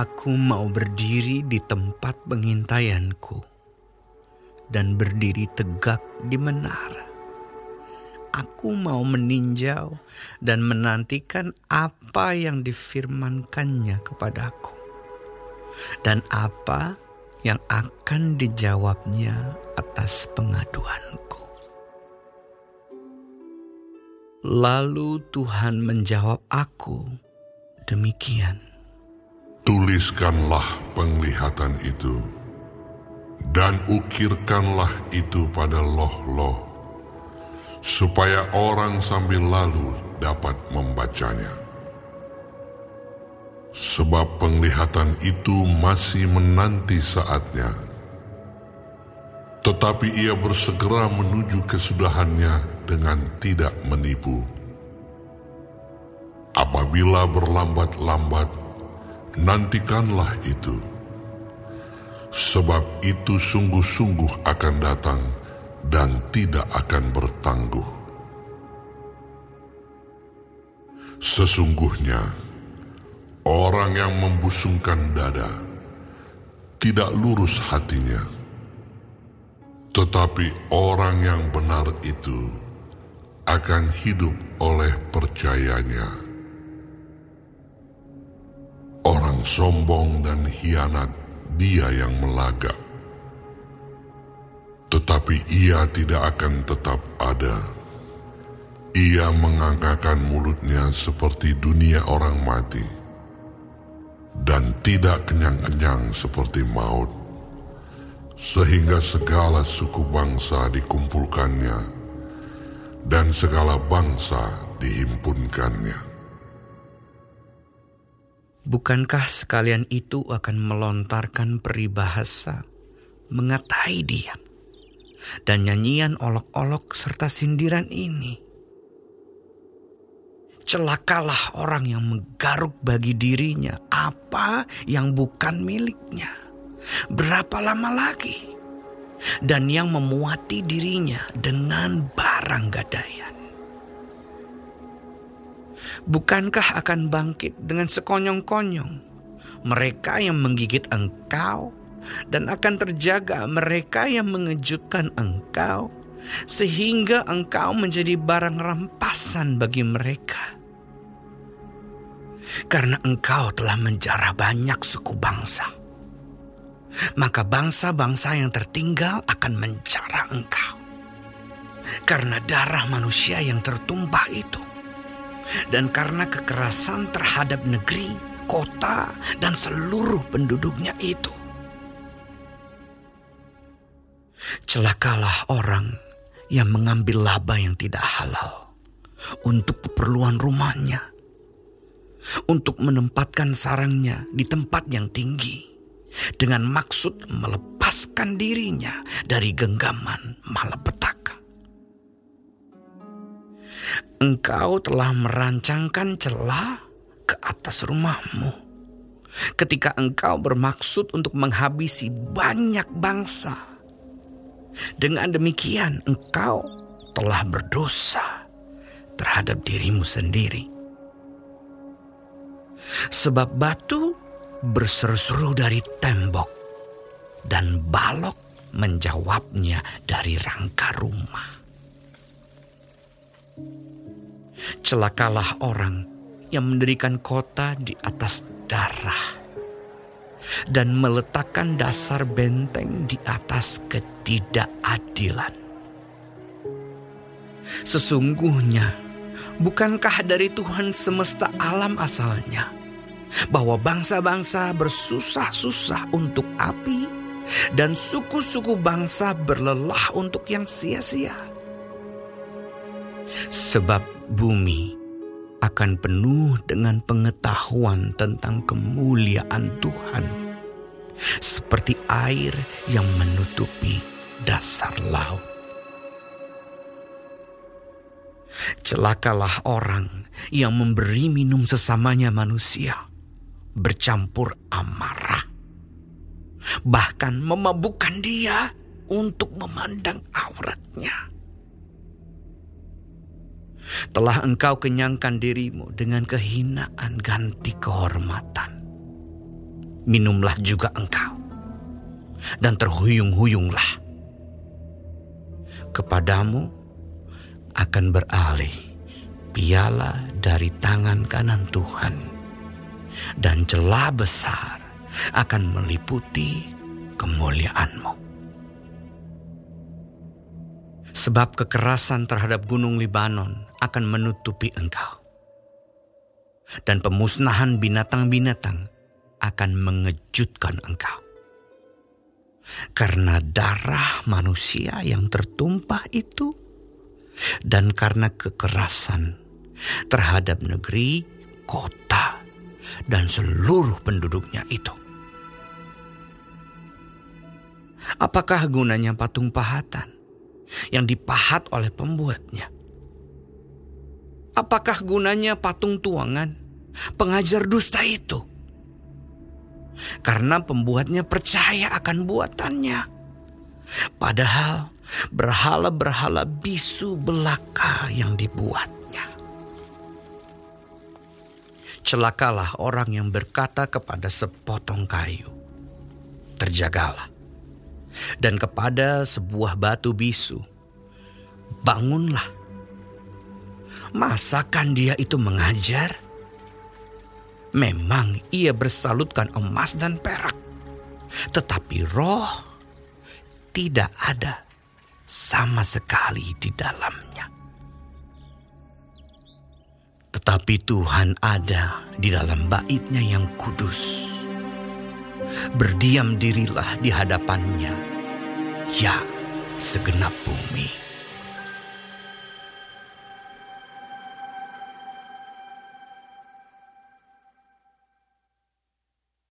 Aku mau berdiri di tempat pengintaianku dan berdiri tegak di menara. Aku mau meninjau dan menantikan apa yang difirmankannya kepadaku, dan apa yang akan dijawabnya atas pengaduanku. Lalu Tuhan menjawab aku demikian. Tuliskanlah penglihatan itu dan ukirkanlah itu pada loh-loh supaya orang sambil lalu dapat membacanya. Sebab penglihatan itu masih menanti saatnya. Tetapi ia bersegera menuju kesudahannya dengan tidak menipu. Apabila berlambat-lambat, nantikanlah itu. Sebab itu sungguh-sungguh akan datang dan tidak akan bertangguh. Sesungguhnya, orang yang membusungkan dada tidak lurus hatinya, tetapi orang yang benar itu akan hidup oleh percayanya. Orang sombong dan hianat dia yang melagak. Tetapi ia tidak akan tetap ada. Ia mengangkakan mulutnya seperti dunia orang mati. Dan tidak kenyang-kenyang seperti maut. Sehingga segala suku bangsa dikumpulkannya dan segala bangsa dihimpunkannya. Bukankah sekalian itu akan melontarkan peribahasa, mengatai dia, dan nyanyian olok-olok serta sindiran ini? Celakalah orang yang menggaruk bagi dirinya apa yang bukan miliknya. Berapa lama lagi? dan yang memuati dirinya dengan barang gadaian. Bukankah akan bangkit dengan sekonyong-konyong mereka yang menggigit engkau dan akan terjaga mereka yang mengejutkan engkau sehingga engkau menjadi barang rampasan bagi mereka. Karena engkau telah menjarah banyak suku bangsa maka bangsa-bangsa yang tertinggal akan mencara engkau. Karena darah manusia yang tertumpah itu, dan karena kekerasan terhadap negeri, kota, dan seluruh penduduknya itu. Celakalah orang yang mengambil laba yang tidak halal untuk keperluan rumahnya, untuk menempatkan sarangnya di tempat yang tinggi dengan maksud melepaskan dirinya dari genggaman malapetaka. Engkau telah merancangkan celah ke atas rumahmu ketika engkau bermaksud untuk menghabisi banyak bangsa. Dengan demikian, engkau telah berdosa terhadap dirimu sendiri. Sebab batu berseru-seru dari tembok dan balok menjawabnya dari rangka rumah. Celakalah orang yang mendirikan kota di atas darah dan meletakkan dasar benteng di atas ketidakadilan. Sesungguhnya, bukankah dari Tuhan semesta alam asalnya? bahwa bangsa-bangsa bersusah-susah untuk api dan suku-suku bangsa berlelah untuk yang sia-sia. Sebab bumi akan penuh dengan pengetahuan tentang kemuliaan Tuhan, seperti air yang menutupi dasar laut. Celakalah orang yang memberi minum sesamanya manusia bercampur amarah. Bahkan memabukkan dia untuk memandang auratnya. Telah engkau kenyangkan dirimu dengan kehinaan ganti kehormatan. minumlah juga engkau. Dan terhuyung-huyunglah. Kepadamu akan beralih piala dari tangan kanan Tuhan. Dan celah besar akan meliputi kemuliaanmu. Sebab kekerasan terhadap gunung Libanon akan menutupi engkau. Dan pemusnahan binatang-binatang akan mengejutkan engkau. Karena darah manusia yang tertumpah itu dan karena kekerasan terhadap negeri, kota, dan seluruh penduduknya itu. Apakah gunanya patung pahatan yang dipahat oleh pembuatnya? Apakah gunanya patung tuangan pengajar dusta itu? Karena pembuatnya percaya akan buatannya. Padahal berhala-berhala bisu belaka yang dibuatnya. Celakalah orang yang berkata kepada sepotong kayu, terjagalah dan kepada sebuah batu bisu, bangunlah. Masakan dia itu mengajar? Memang ia bersalutkan emas dan perak, tetapi roh tidak ada sama sekali di dalamnya. Tetapi Tuhan ada di dalam baitnya yang kudus berdiam dirilah di hadapannya, ya segenap bumi.